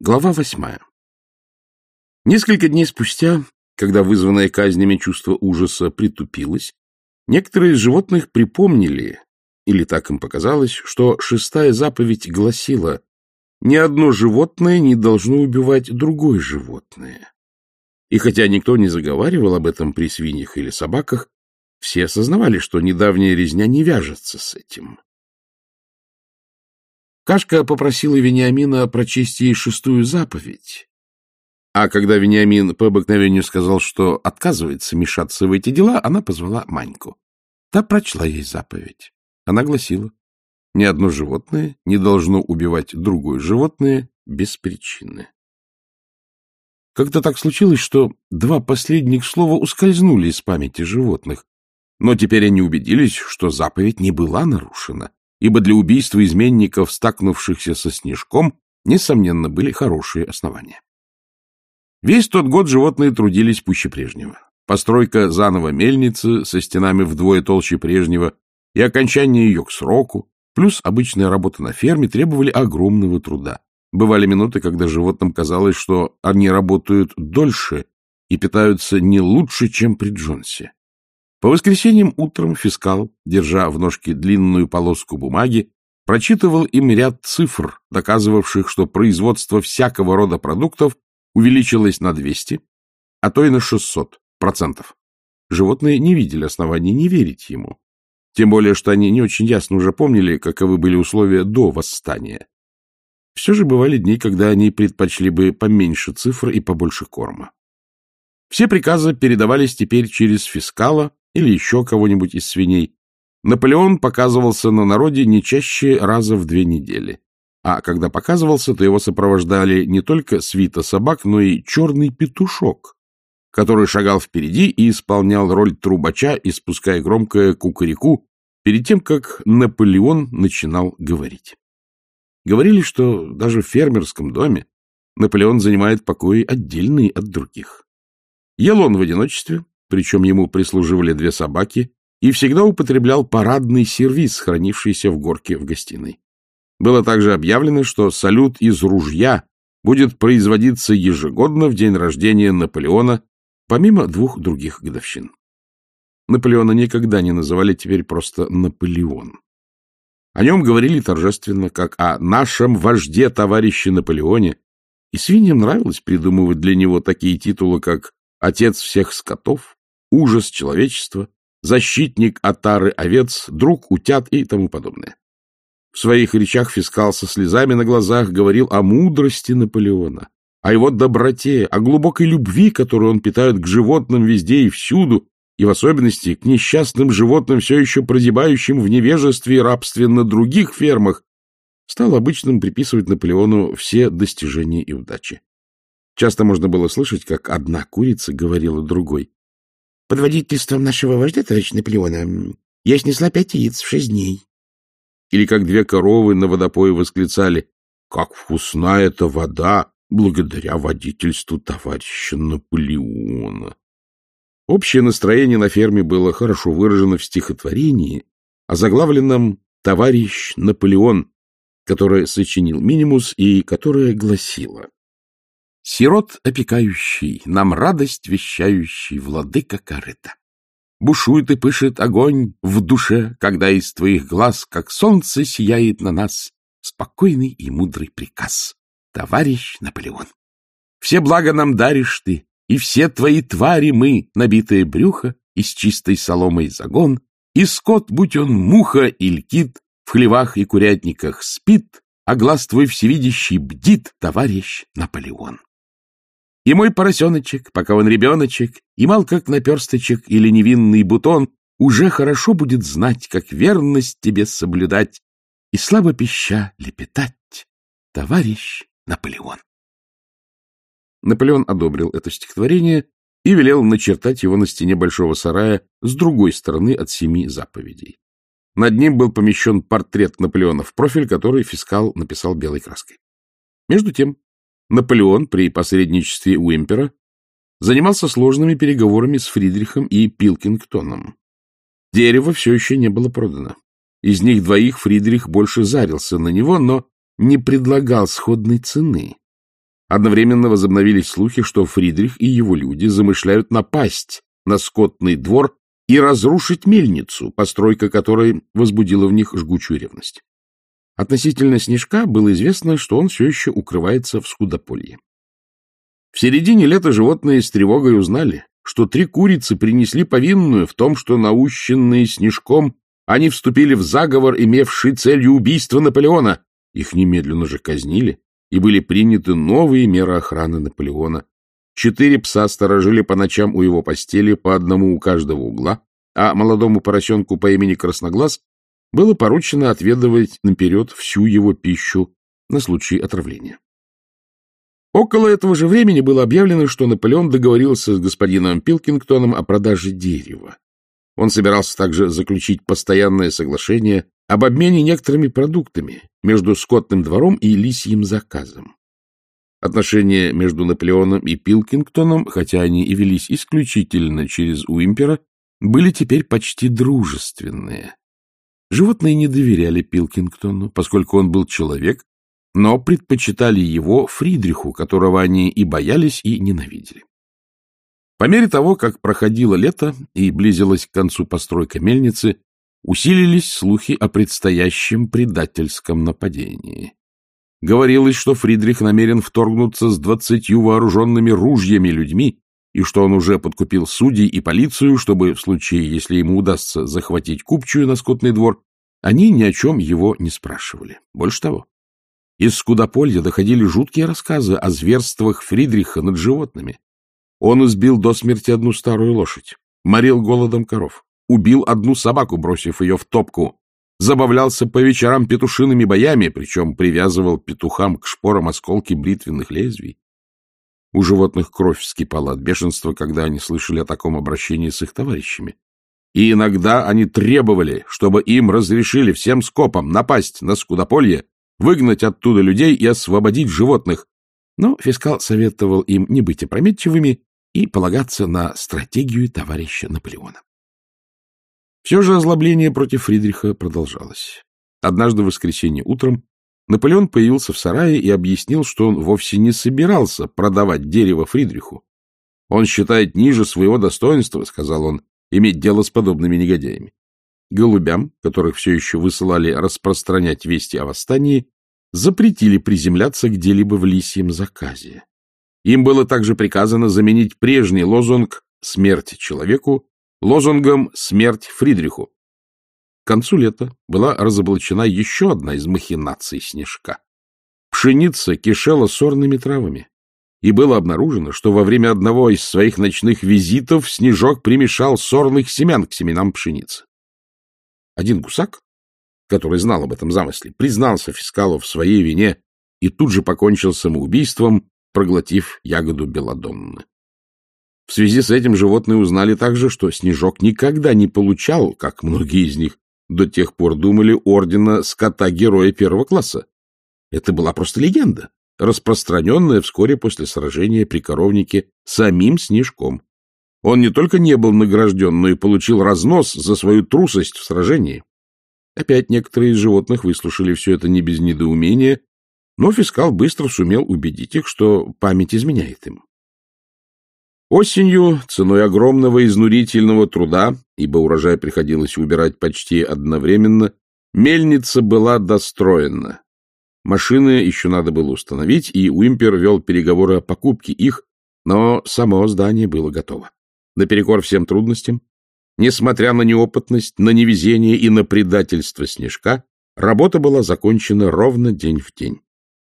Глава восьмая. Несколько дней спустя, когда вызванное казнями чувство ужаса притупилось, некоторые из животных припомнили, или так им показалось, что шестая заповедь гласила «Ни одно животное не должно убивать другое животное». И хотя никто не заговаривал об этом при свиньях или собаках, все осознавали, что недавняя резня не вяжется с этим. Кашка попросила Вениамина прочесть ей шестую заповедь. А когда Вениамин по обыкновению сказал, что отказывается мешаться в эти дела, она позвала Маньку. Та прочла ей заповедь. Она гласила, ни одно животное не должно убивать другое животное без причины. Как-то так случилось, что два последних слова ускользнули из памяти животных, но теперь они убедились, что заповедь не была нарушена, ибо для убийства изменников, стакнувшихся со снежком, несомненно, были хорошие основания. Весь тот год животные трудились пуще прежнего. Постройка заново мельницы со стенами вдвое толще прежнего и окончание ее к сроку, плюс обычная работа на ферме требовали огромного труда. Бывали минуты, когда животным казалось, что они работают дольше и питаются не лучше, чем при Джонсе. По воскресеньям утром фискал, держа в ножке длинную полоску бумаги, прочитывал им ряд цифр, доказывавших, что производство всякого рода продуктов увеличилось на 200, а то и на 600 процентов. Животные не видели оснований не верить ему. Тем более, что они не очень ясно уже помнили, каковы были условия до восстания. Все же бывали дни, когда они предпочли бы поменьше цифр и побольше корма. Все приказы передавались теперь через фискала, или еще кого-нибудь из свиней, Наполеон показывался на народе не чаще раза в две недели. А когда показывался, то его сопровождали не только свита собак, но и черный петушок, который шагал впереди и исполнял роль трубача, испуская громкое кукареку перед тем, как Наполеон начинал говорить. Говорили, что даже в фермерском доме Наполеон занимает покои отдельные от других. Ел он в одиночестве, причем ему прислуживали две собаки, и всегда употреблял парадный сервиз, хранившийся в горке в гостиной. Было также объявлено, что салют из ружья будет производиться ежегодно в день рождения Наполеона, помимо двух других годовщин. Наполеона никогда не называли теперь просто Наполеон. О нем говорили торжественно, как о нашем вожде товарище Наполеоне, и свиньям нравилось придумывать для него такие титулы, как «Отец всех скотов», ужас человечества, защитник отары овец, друг утят и тому подобное. В своих речах фискал со слезами на глазах говорил о мудрости Наполеона, о его доброте, о глубокой любви, которую он питает к животным везде и всюду, и в особенности к несчастным животным, все еще прозябающим в невежестве и рабстве на других фермах, стал обычным приписывать Наполеону все достижения и удачи. Часто можно было слышать, как одна курица говорила другой. Под водительством нашего вождя, товарищ Наполеона, я снесла пять яиц в шесть дней. Или как две коровы на водопое восклицали, «Как вкусна эта вода, благодаря водительству товарища Наполеона!» Общее настроение на ферме было хорошо выражено в стихотворении, озаглавленном «Товарищ Наполеон», которое сочинил Минимус и которое гласило Сирот опекающий, нам радость вещающий, владыка корыта. Бушует и пышет огонь в душе, когда из твоих глаз, как солнце, сияет на нас спокойный и мудрый приказ. Товарищ Наполеон. Все блага нам даришь ты, и все твои твари мы, набитое брюхо и с чистой соломой загон, и скот, будь он муха или кит, в хлевах и курятниках спит, а глаз твой всевидящий бдит, товарищ Наполеон. И мой поросеночек, пока он ребеночек, и мал как наперсточек или невинный бутон, уже хорошо будет знать, как верность тебе соблюдать и слабо пища лепетать, товарищ Наполеон. Наполеон одобрил это стихотворение и велел начертать его на стене большого сарая с другой стороны от семи заповедей. Над ним был помещен портрет Наполеона в профиль, который фискал написал белой краской. Между тем Наполеон при посредничестве Уимпера занимался сложными переговорами с Фридрихом и Пилкингтоном. Дерево все еще не было продано. Из них двоих Фридрих больше зарился на него, но не предлагал сходной цены. Одновременно возобновились слухи, что Фридрих и его люди замышляют напасть на скотный двор и разрушить мельницу, постройка которой возбудила в них жгучую ревность. Относительно Снежка было известно, что он все еще укрывается в Скудополье. В середине лета животные с тревогой узнали, что три курицы принесли повинную в том, что, наущенные Снежком, они вступили в заговор, имевший целью убийства Наполеона. Их немедленно же казнили, и были приняты новые меры охраны Наполеона. Четыре пса сторожили по ночам у его постели, по одному у каждого угла, а молодому поросенку по имени Красноглаз было поручено отведывать наперед всю его пищу на случай отравления. Около этого же времени было объявлено, что Наполеон договорился с господином Пилкингтоном о продаже дерева. Он собирался также заключить постоянное соглашение об обмене некоторыми продуктами между скотным двором и лисьим заказом. Отношения между Наполеоном и Пилкингтоном, хотя они и велись исключительно через Уимпера, были теперь почти дружественные. Животные не доверяли Пилкингтону, поскольку он был человек, но предпочитали его Фридриху, которого они и боялись, и ненавидели. По мере того, как проходило лето и близилась к концу постройка мельницы, усилились слухи о предстоящем предательском нападении. Говорилось, что Фридрих намерен вторгнуться с двадцатью вооруженными ружьями людьми, и что он уже подкупил судей и полицию, чтобы в случае, если ему удастся захватить купчую на скотный двор, они ни о чем его не спрашивали. Больше того, из Скудополья доходили жуткие рассказы о зверствах Фридриха над животными. Он избил до смерти одну старую лошадь, морил голодом коров, убил одну собаку, бросив ее в топку, забавлялся по вечерам петушиными боями, причем привязывал петухам к шпорам осколки бритвенных лезвий. У животных кровь вскипала от бешенства, когда они слышали о таком обращении с их товарищами. И иногда они требовали, чтобы им разрешили всем скопом напасть на скудополье выгнать оттуда людей и освободить животных. Но фискал советовал им не быть опрометчивыми и полагаться на стратегию товарища Наполеона. Все же озлобление против Фридриха продолжалось. Однажды в воскресенье утром Наполеон появился в сарае и объяснил, что он вовсе не собирался продавать дерево Фридриху. Он считает ниже своего достоинства, — сказал он, — иметь дело с подобными негодяями. Голубям, которых все еще высылали распространять вести о восстании, запретили приземляться где-либо в лисьем заказе. Им было также приказано заменить прежний лозунг «Смерть человеку» лозунгом «Смерть Фридриху». К концу лета была разоблачена еще одна из махинаций Снежка. Пшеница кишела сорными травами, и было обнаружено, что во время одного из своих ночных визитов Снежок примешал сорных семян к семенам пшеницы. Один гусак, который знал об этом замысле, признался фискалу в своей вине и тут же покончил самоубийством, проглотив ягоду белодонны. В связи с этим животные узнали также, что Снежок никогда не получал, как многие из них до тех пор думали, ордена скота-героя первого класса. Это была просто легенда, распространенная вскоре после сражения при коровнике самим Снежком. Он не только не был награжден, но и получил разнос за свою трусость в сражении. Опять некоторые из животных выслушали все это не без недоумения, но фискал быстро сумел убедить их, что память изменяет им. Осенью, ценой огромного изнурительного труда, ибо урожай приходилось убирать почти одновременно, мельница была достроена. Машины еще надо было установить, и Уимпер вел переговоры о покупке их, но само здание было готово наперекор всем трудностям, несмотря на неопытность, на невезение и на предательство Снежка, работа была закончена ровно день в день.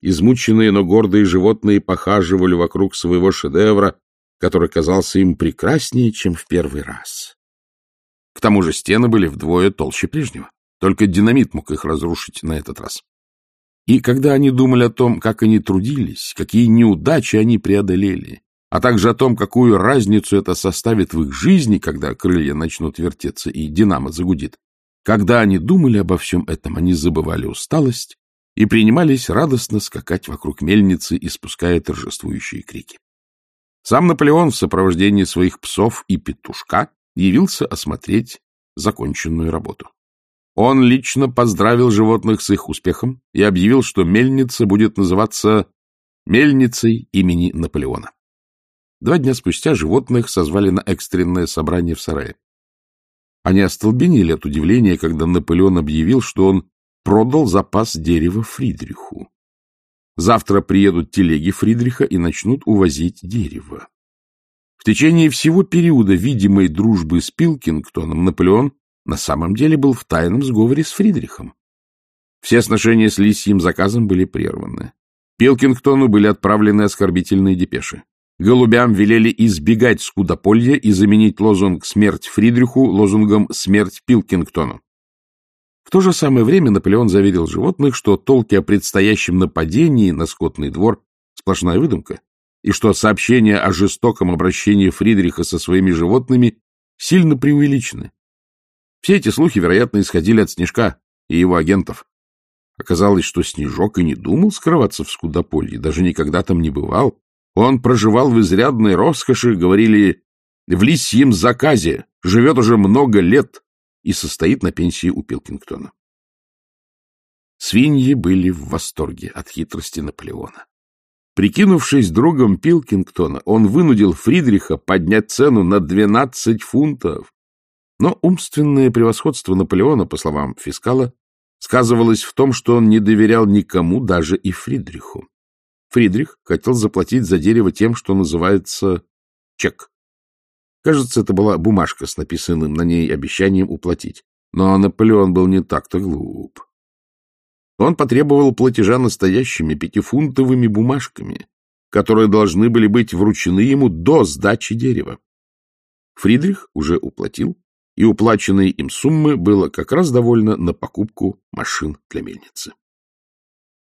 Измученные, но гордые животные похаживали вокруг своего шедевра, который казался им прекраснее, чем в первый раз. К тому же стены были вдвое толще прежнего. Только динамит мог их разрушить на этот раз. И когда они думали о том, как они трудились, какие неудачи они преодолели, а также о том, какую разницу это составит в их жизни, когда крылья начнут вертеться и динамо загудит. Когда они думали обо всем этом, они забывали усталость и принимались радостно скакать вокруг мельницы, испуская торжествующие крики. Сам Наполеон в сопровождении своих псов и петушка явился осмотреть законченную работу. Он лично поздравил животных с их успехом и объявил, что мельница будет называться мельницей имени Наполеона. Два дня спустя животных созвали на экстренное собрание в сарае. Они остолбенели от удивления, когда Наполеон объявил, что он продал запас дерева Фридриху. Завтра приедут телеги Фридриха и начнут увозить дерево. В течение всего периода видимой дружбы с Пилкингтоном Наполеон на самом деле был в тайном сговоре с Фридрихом. Все сношения с лисьим заказом были прерваны. Пилкингтону были отправлены оскорбительные депеши. Голубям велели избегать скудополья и заменить лозунг «Смерть Фридриху» лозунгом «Смерть Пилкингтону». В то же самое время Наполеон заверил животных, что толки о предстоящем нападении на скотный двор — сплошная выдумка, и что сообщения о жестоком обращении Фридриха со своими животными сильно преувеличены. Все эти слухи, вероятно, исходили от Снежка и его агентов. Оказалось, что Снежок и не думал скрываться в Скудополье, даже никогда там не бывал. Он проживал в изрядной роскоши, говорили, в лисьем заказе, живет уже много лет и состоит на пенсии у Пилкингтона. Свиньи были в восторге от хитрости Наполеона. Прикинувшись другом Пилкингтона, он вынудил Фридриха поднять цену на 12 фунтов. Но умственное превосходство Наполеона, по словам фискала, сказывалось в том, что он не доверял никому, даже и Фридриху. Фридрих хотел заплатить за дерево тем, что называется чек. Кажется, это была бумажка с написанным на ней обещанием уплатить. Но Наполеон был не так-то глуп. Он потребовал платежа настоящими пятифунтовыми бумажками, которые должны были быть вручены ему до сдачи дерева. Фридрих уже уплатил, и уплаченной им суммы было как раз довольно на покупку машин для мельницы.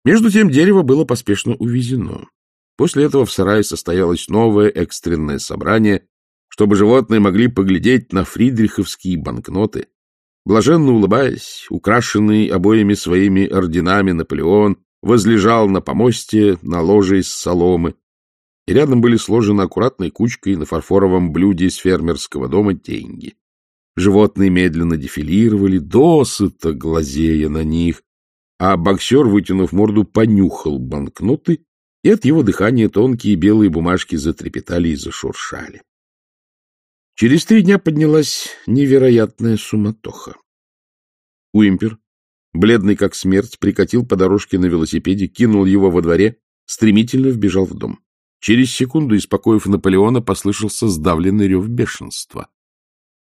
Между тем дерево было поспешно увезено. После этого в сарае состоялось новое экстренное собрание, чтобы животные могли поглядеть на фридриховские банкноты. Блаженно улыбаясь, украшенный обоими своими орденами Наполеон возлежал на помосте на ложе из соломы, и рядом были сложены аккуратной кучкой на фарфоровом блюде из фермерского дома деньги. Животные медленно дефилировали, досыта глазея на них, а боксер, вытянув морду, понюхал банкноты, и от его дыхания тонкие белые бумажки затрепетали и зашуршали. Через три дня поднялась невероятная суматоха. Уимпер, бледный как смерть, прикатил по дорожке на велосипеде, кинул его во дворе, стремительно вбежал в дом. Через секунду, испокоив Наполеона, послышался сдавленный рев бешенства.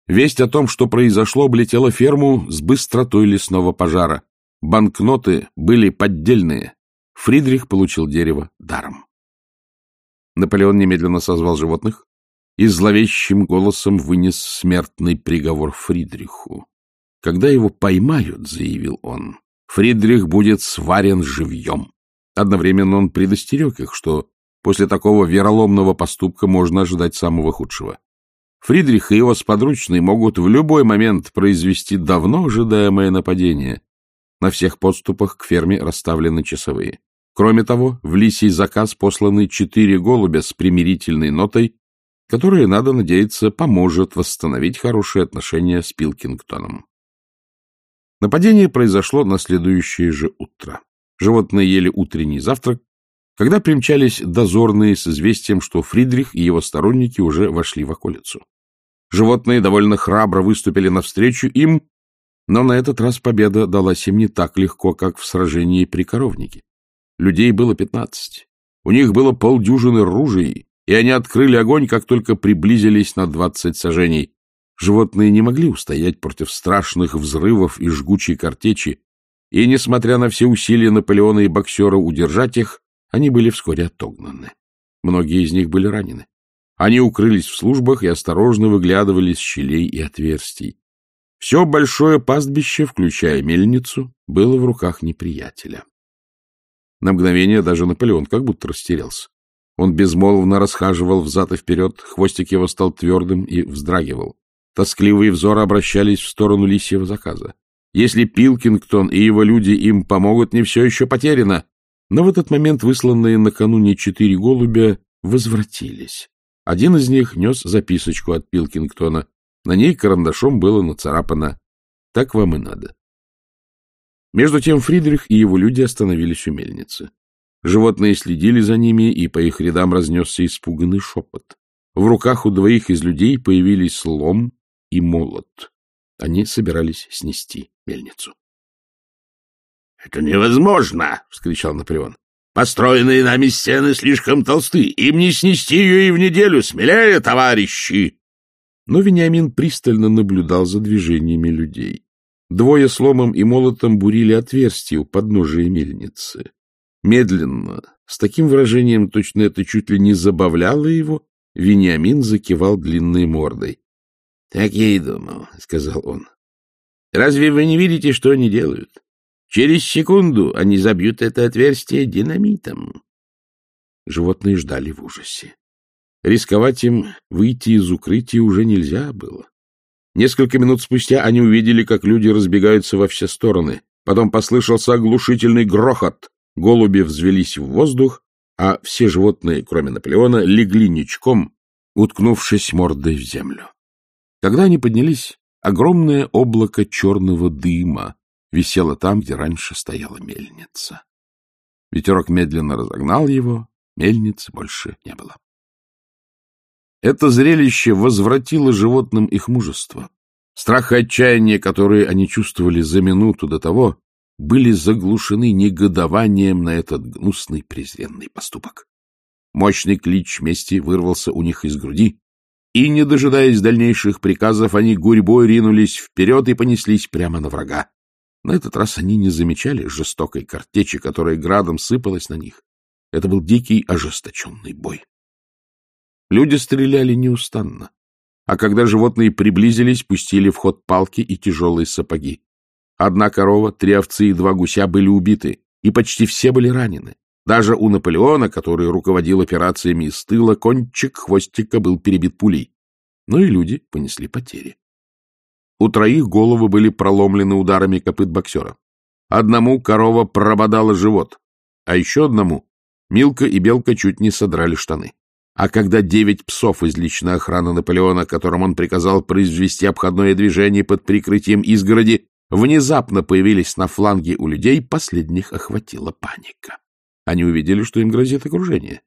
Весть о том, что произошло, облетела ферму с быстротой лесного пожара. Банкноты были поддельные. Фридрих получил дерево даром. Наполеон немедленно созвал животных, и зловещим голосом вынес смертный приговор Фридриху. «Когда его поймают, — заявил он, — Фридрих будет сварен живьем». Одновременно он предостерег их, что после такого вероломного поступка можно ожидать самого худшего. Фридрих и его сподручные могут в любой момент произвести давно ожидаемое нападение. На всех подступах к ферме расставлены часовые. Кроме того, в лисий заказ посланы четыре голубя с примирительной нотой которое, надо надеяться, поможет восстановить хорошие отношения с Пилкингтоном. Нападение произошло на следующее же утро. Животные ели утренний завтрак, когда примчались дозорные с известием, что Фридрих и его сторонники уже вошли в околицу. Животные довольно храбро выступили навстречу им, но на этот раз победа далась им не так легко, как в сражении при коровнике. Людей было пятнадцать. У них было полдюжины ружей, и они открыли огонь, как только приблизились на двадцать сажений. Животные не могли устоять против страшных взрывов и жгучей картечи, и, несмотря на все усилия Наполеона и боксера удержать их, они были вскоре отогнаны. Многие из них были ранены. Они укрылись в службах и осторожно выглядывали из щелей и отверстий. Все большое пастбище, включая мельницу, было в руках неприятеля. На мгновение даже Наполеон как будто растерялся. Он безмолвно расхаживал взад и вперед, хвостик его стал твердым и вздрагивал. Тоскливые взоры обращались в сторону лисьего заказа. Если Пилкингтон и его люди им помогут, не все еще потеряно. Но в этот момент высланные накануне четыре голубя возвратились. Один из них нес записочку от Пилкингтона. На ней карандашом было нацарапано «Так вам и надо». Между тем Фридрих и его люди остановились у мельницы. Животные следили за ними, и по их рядам разнесся испуганный шепот. В руках у двоих из людей появились лом и молот. Они собирались снести мельницу. — Это невозможно! — вскричал Наполеон. — Построенные нами стены слишком толсты. Им не снести ее и в неделю. Смелее, товарищи! Но Вениамин пристально наблюдал за движениями людей. Двое с ломом и молотом бурили отверстие у подножия мельницы. Медленно, с таким выражением, точно это чуть ли не забавляло его, Вениамин закивал длинной мордой. — Так я и думал, — сказал он. — Разве вы не видите, что они делают? Через секунду они забьют это отверстие динамитом. Животные ждали в ужасе. Рисковать им выйти из укрытия уже нельзя было. Несколько минут спустя они увидели, как люди разбегаются во все стороны. Потом послышался оглушительный грохот. Голуби взвелись в воздух, а все животные, кроме Наполеона, легли ничком, уткнувшись мордой в землю. Когда они поднялись, огромное облако черного дыма висело там, где раньше стояла мельница. Ветерок медленно разогнал его, мельницы больше не было. Это зрелище возвратило животным их мужество. Страх и отчаяние, которые они чувствовали за минуту до того, были заглушены негодованием на этот гнусный презренный поступок. Мощный клич мести вырвался у них из груди, и, не дожидаясь дальнейших приказов, они гурьбой ринулись вперед и понеслись прямо на врага. На этот раз они не замечали жестокой картечи, которая градом сыпалась на них. Это был дикий, ожесточенный бой. Люди стреляли неустанно, а когда животные приблизились, пустили в ход палки и тяжелые сапоги. Одна корова, три овцы и два гуся были убиты, и почти все были ранены. Даже у Наполеона, который руководил операциями из тыла, кончик хвостика был перебит пулей. Но и люди понесли потери. У троих головы были проломлены ударами копыт боксера. Одному корова прободала живот, а еще одному Милка и Белка чуть не содрали штаны. А когда девять псов из личной охраны Наполеона, которым он приказал произвести обходное движение под прикрытием изгороди, внезапно появились на фланге у людей, последних охватила паника. Они увидели, что им грозит окружение.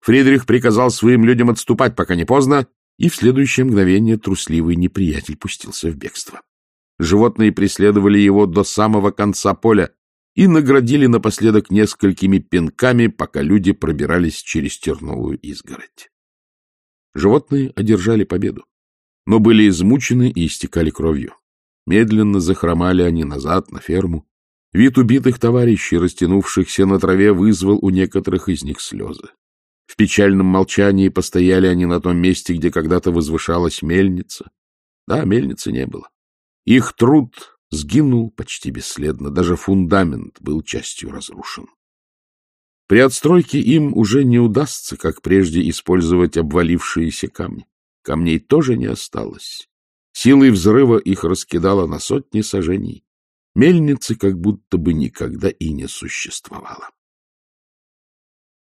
Фридрих приказал своим людям отступать, пока не поздно, и в следующее мгновение трусливый неприятель пустился в бегство. Животные преследовали его до самого конца поля и наградили напоследок несколькими пинками, пока люди пробирались через терновую изгородь. Животные одержали победу, но были измучены и истекали кровью. Медленно захромали они назад на ферму. Вид убитых товарищей, растянувшихся на траве, вызвал у некоторых из них слезы. В печальном молчании постояли они на том месте, где когда-то возвышалась мельница. Да, мельницы не было. Их труд сгинул почти бесследно, даже фундамент был частью разрушен. При отстройке им уже не удастся, как прежде, использовать обвалившиеся камни. Камней тоже не осталось. Силой взрыва их раскидало на сотни сажений. Мельницы как будто бы никогда и не существовало.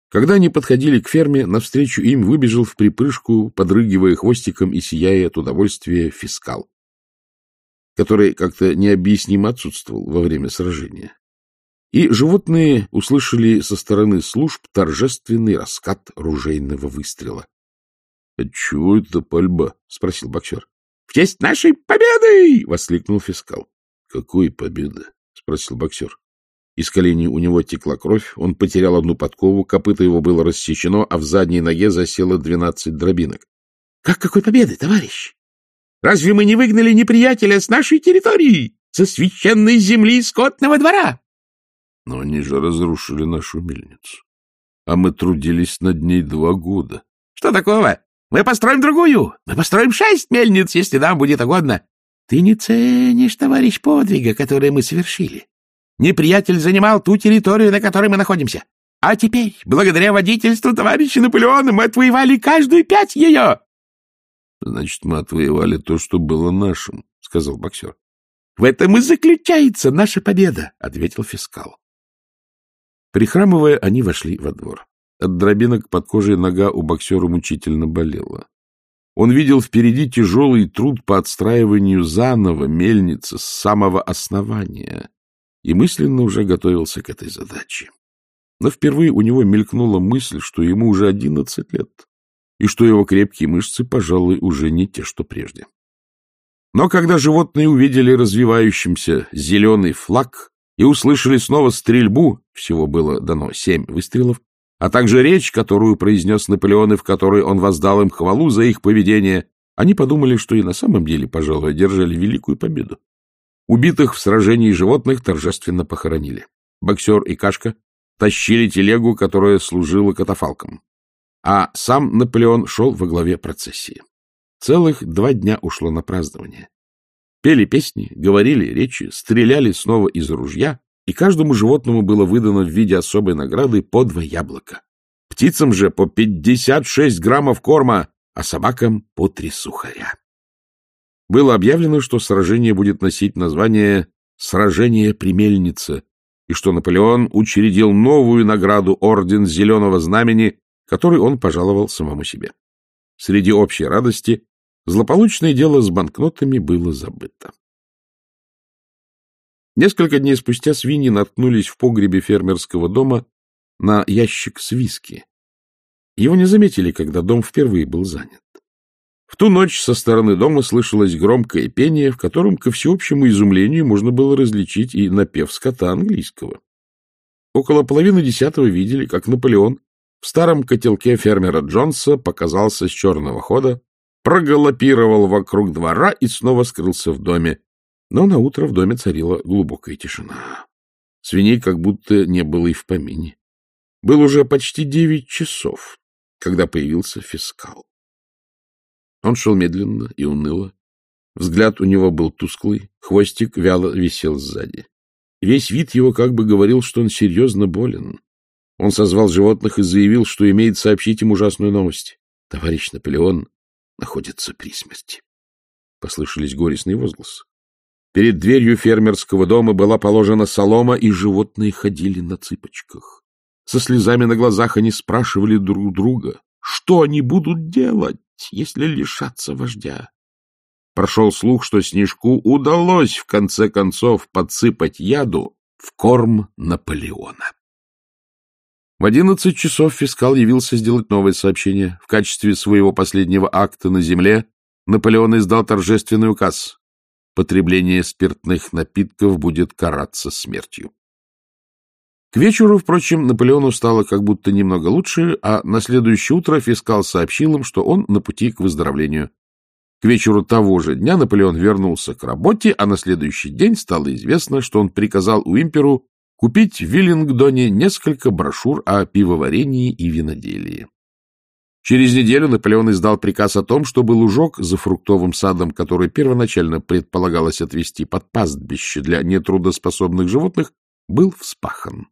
Когда они подходили к ферме, навстречу им выбежал в припрыжку, подрыгивая хвостиком и сияя от удовольствия, фискал, который как-то необъяснимо отсутствовал во время сражения. И животные услышали со стороны служб торжественный раскат ружейного выстрела. — Отчего это пальба? — спросил боксер. В честь нашей победы! — воскликнул фискал. — Какой победы? — спросил боксер. Из коленей у него текла кровь, он потерял одну подкову, копыто его было рассечено, а в задней ноге засело двенадцать дробинок. — Как какой победы, товарищ? Разве мы не выгнали неприятеля с нашей территории, со священной земли скотного двора? — Но они же разрушили нашу мельницу, а мы трудились над ней два года. — Что такого? Мы построим другую. Мы построим шесть мельниц, если нам будет угодно. Ты не ценишь, товарищ, подвига, который мы совершили. Неприятель занимал ту территорию, на которой мы находимся. А теперь, благодаря водительству товарища Наполеона, мы отвоевали каждую пять ее. — Значит, мы отвоевали то, что было нашим, — сказал боксер. — В этом и заключается наша победа, — ответил фискал. Прихрамывая, они вошли во двор. От дробинок под кожей нога у боксера мучительно болела. Он видел впереди тяжелый труд по отстраиванию заново мельницы с самого основания и мысленно уже готовился к этой задаче. но впервые у него мелькнула мысль, что ему уже одиннадцать лет, и что его крепкие мышцы, пожалуй, уже не те, что прежде. Но когда животные увидели развивающимся зеленый флаг и услышали снова стрельбу, всего было дано семь выстрелов, а также речь, которую произнес Наполеон и в которой он воздал им хвалу за их поведение, они подумали, что и на самом деле, пожалуй, одержали великую победу. Убитых в сражении животных торжественно похоронили. Боксер и Кашка тащили телегу, которая служила катафалком. А сам Наполеон шел во главе процессии. Целых два дня ушло на празднование. Пели песни, говорили речи, стреляли снова из ружья, и каждому животному было выдано в виде особой награды по два яблока. Птицам же по 56 граммов корма, а собакам по три сухаря. Было объявлено, что сражение будет носить название «Сражение при мельнице», и что Наполеон учредил новую награду Орден Зеленого Знамени, который он пожаловал самому себе. Среди общей радости злополучное дело с банкнотами было забыто. Несколько дней спустя свиньи наткнулись в погребе фермерского дома на ящик с виски. Его не заметили, когда дом впервые был занят. В ту ночь со стороны дома слышалось громкое пение, в котором, ко всеобщему изумлению, можно было различить и напев скота английского. Около половины десятого видели, как Наполеон в старом котелке фермера Джонса показался с черного хода, прогалопировал вокруг двора и снова скрылся в доме. Но на утро в доме царила глубокая тишина. Свиней как будто не было и в помине. Было уже почти девять часов, когда появился фискал. Он шел медленно и уныло. Взгляд у него был тусклый, хвостик вяло висел сзади. Весь вид его как бы говорил, что он серьезно болен. Он созвал животных и заявил, что имеет сообщить им ужасную новость. Товарищ Наполеон находится при смерти. Послышались горестные возгласы. Перед дверью фермерского дома была положена солома, и животные ходили на цыпочках. Со слезами на глазах они спрашивали друг друга, что они будут делать если лишаться вождя. Прошел слух, что Снежку удалось в конце концов подсыпать яду в корм Наполеона. В одиннадцать часов фискал явился сделать новое сообщение. В качестве своего последнего акта на земле Наполеон издал торжественный указ. Потребление спиртных напитков будет караться смертью. К вечеру, впрочем, Наполеону стало как будто немного лучше, а на следующее утро фискал сообщил им, что он на пути к выздоровлению. К вечеру того же дня Наполеон вернулся к работе, а на следующий день стало известно, что он приказал Уимперу купить в Виллингдоне несколько брошюр о пивоварении и виноделии. Через неделю Наполеон издал приказ о том, чтобы лужок за фруктовым садом, который первоначально предполагалось отвести под пастбище для нетрудоспособных животных, был вспахан.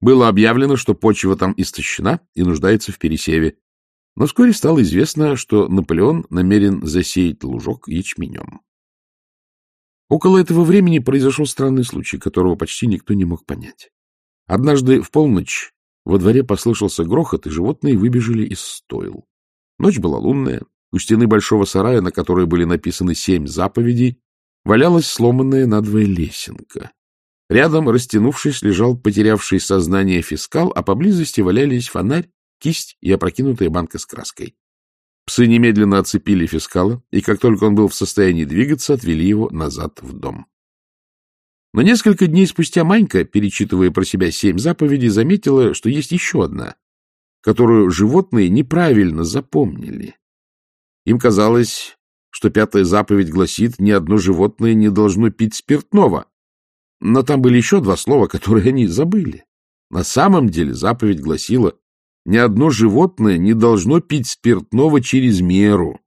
Было объявлено, что почва там истощена и нуждается в пересеве. Но вскоре стало известно, что Наполеон намерен засеять лужок ячменем. Около этого времени произошел странный случай, которого почти никто не мог понять. Однажды в полночь во дворе послышался грохот, и животные выбежали из стойл. Ночь была лунная. У стены большого сарая, на которой были написаны семь заповедей, валялась сломанная надвое лесенка. Рядом, растянувшись, лежал потерявший сознание фискал, а поблизости валялись фонарь, кисть и опрокинутая банка с краской. Псы немедленно оцепили фискала, и как только он был в состоянии двигаться, отвели его назад в дом. Но несколько дней спустя Манька, перечитывая про себя семь заповедей, заметила, что есть еще одна, которую животные неправильно запомнили. Им казалось, что пятая заповедь гласит, ни одно животное не должно пить спиртного, но там были еще два слова, которые они забыли. На самом деле заповедь гласила, ни одно животное не должно пить спиртного через меру.